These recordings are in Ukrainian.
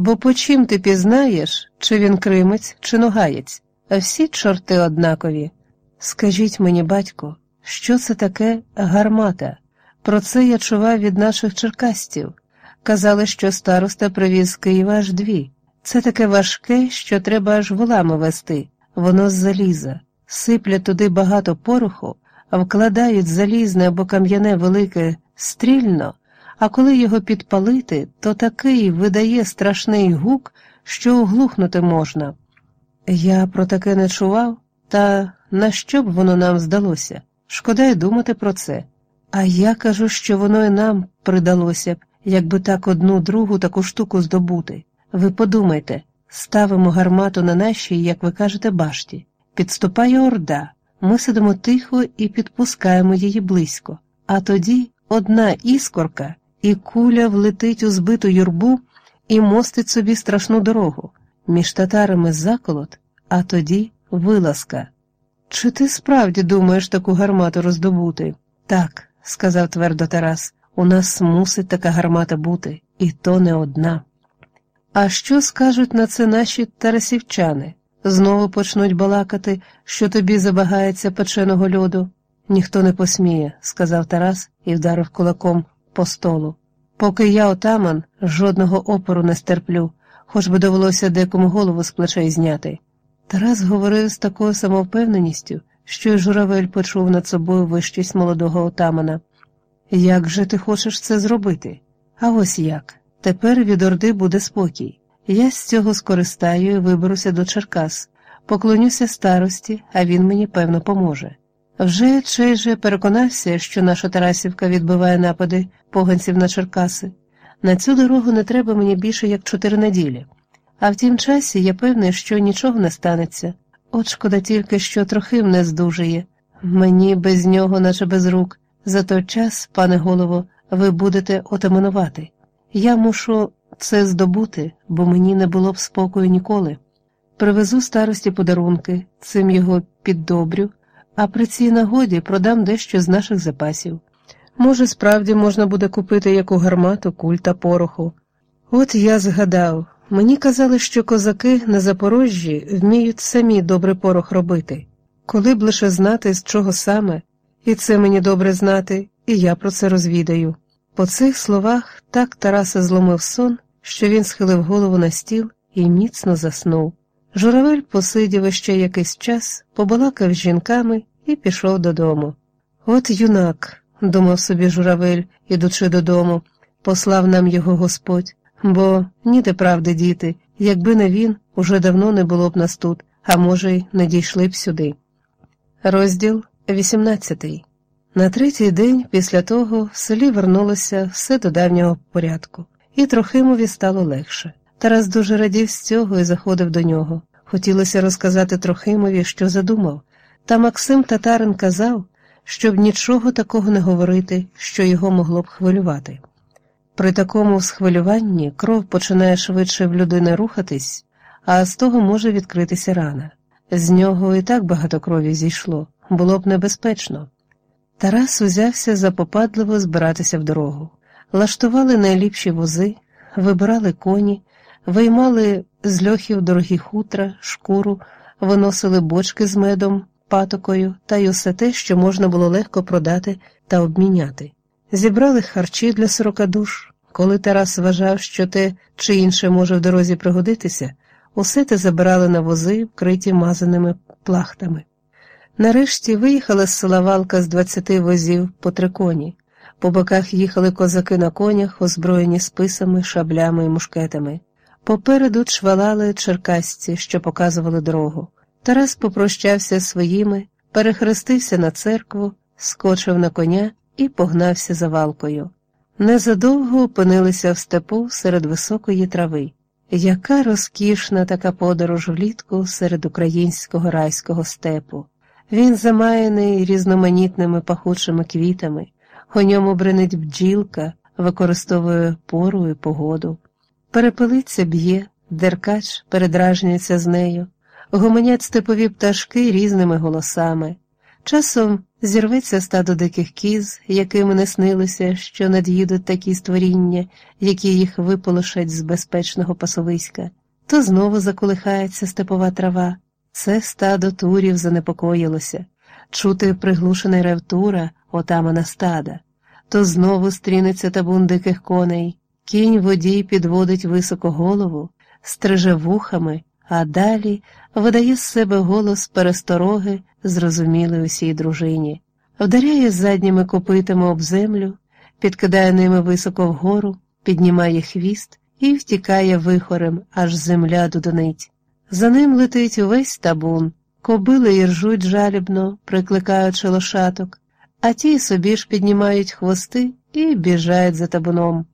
Бо по чим ти пізнаєш, чи він кримець, чи ногаєць, а всі чорти однакові. Скажіть мені, батько, що це таке гармата? Про це я чував від наших черкастів. Казали, що староста привіз з Києва аж дві. Це таке важке, що треба аж волами вести, воно з заліза. Сиплять туди багато пороху, вкладають залізне або кам'яне велике стрільно, а коли його підпалити, то такий видає страшний гук, що оглухнути можна. Я про таке не чував, та на що б воно нам здалося? Шкода й думати про це. А я кажу, що воно і нам придалося б, якби так одну другу таку штуку здобути. Ви подумайте, ставимо гармату на нашій, як ви кажете, башті. Підступає орда, ми сидимо тихо і підпускаємо її близько, а тоді одна іскорка, і куля влетить у збиту юрбу і мостить собі страшну дорогу. Між татарами заколот, а тоді вилазка. Чи ти справді думаєш таку гармату роздобути? Так, сказав твердо Тарас, у нас мусить така гармата бути, і то не одна. А що скажуть на це наші тарасівчани? Знову почнуть балакати, що тобі забагається печеного льоду. Ніхто не посміє, сказав Тарас і вдарив кулаком по столу. Поки я отаман, жодного опору не стерплю, хоч би довелося декому голову з плечей зняти. Тарас говорив з такою самовпевненістю, що й журавель почув над собою вищість молодого отамана. Як же ти хочеш це зробити? А ось як. Тепер від Орди буде спокій. Я з цього скористаю і виберуся до Черкас, поклонюся старості, а він мені, певно, поможе. Вже же переконався, що наша Тарасівка відбиває напади поганців на Черкаси. На цю дорогу не треба мені більше як чотири неділі. А в тім часі я певний, що нічого не станеться. От шкода тільки, що Трохим не здужує. Мені без нього, наче без рук. За той час, пане голово, ви будете отаманувати. Я мушу це здобути, бо мені не було б спокою ніколи. Привезу старості подарунки, цим його піддобрю, а при цій нагоді продам дещо з наших запасів. Може, справді можна буде купити яку гармату, куль та пороху. От я згадав, мені казали, що козаки на Запорожжі вміють самі добре порох робити, коли б лише знати, з чого саме, і це мені добре знати, і я про це розвідаю. По цих словах так Тараса зломив сон, що він схилив голову на стіл і міцно заснув. Журавель посидів іще якийсь час, побалакав з жінками і пішов додому. От юнак, думав собі журавель, ідучи додому, послав нам його Господь, бо ніде правди діти, якби не він, уже давно не було б нас тут, а може, й не дійшли б сюди. Розділ 18 На третій день після того в селі вернулося все до давнього порядку, і Трохимові стало легше. Тарас дуже радів з цього і заходив до нього. Хотілося розказати Трохимові, що задумав, та Максим Татарин казав, щоб нічого такого не говорити, що його могло б хвилювати. При такому схвилюванні кров починає швидше в людини рухатись, а з того може відкритися рана. З нього і так багато крові зійшло, було б небезпечно. Тарас узявся запопадливо збиратися в дорогу, лаштували найліпші вози, вибирали коні, виймали з льохів дорогі хутра, шкуру, виносили бочки з медом, патокою та й усе те, що можна було легко продати та обміняти. Зібрали харчі для сорока душ. Коли Тарас вважав, що те чи інше може в дорозі пригодитися, усе те забирали на вози, вкриті мазаними плахтами. Нарешті виїхала з села Валка з двадцяти возів по три коні. По боках їхали козаки на конях, озброєні списами, шаблями і мушкетами. Попереду чвалали черкасці, що показували дорогу. Тарас попрощався з своїми, перехрестився на церкву, скочив на коня і погнався за валкою. Незадовго опинилися в степу серед високої трави. Яка розкішна така подорож влітку серед українського райського степу. Він замаяний різноманітними пахучими квітами, у ньому бренить бджілка, використовує пору і погоду. Перепелиця б'є, деркач передражнюється з нею, гомонять степові пташки різними голосами. Часом зірветься стадо диких кіз, яким не снилося, що над'їдуть такі створіння, які їх виполошать з безпечного пасовиська, то знову заколихається степова трава. Це стадо турів занепокоїлося, чути приглушений рев тура, отамана стада, то знову стрінеться табун диких коней, кінь водій підводить високо голову, стриже вухами, а далі видає з себе голос перестороги, зрозумілий усій дружині, вдаряє задніми копитами об землю, підкидає ними високо вгору, піднімає хвіст і втікає вихорем, аж земля дудонить. За ним летить увесь табун, кобили і ржуть жалібно, прикликаючи лошаток, а ті собі ж піднімають хвости і біжають за табуном.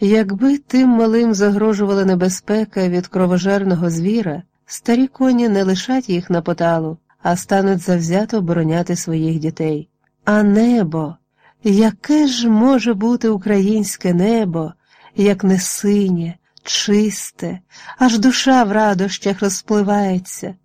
Якби тим малим загрожувала небезпека від кровожерного звіра, старі коні не лишать їх на поталу, а стануть завзято обороняти своїх дітей. А небо, яке ж може бути українське небо, як не синє, чисте, аж душа в радощах розпливається,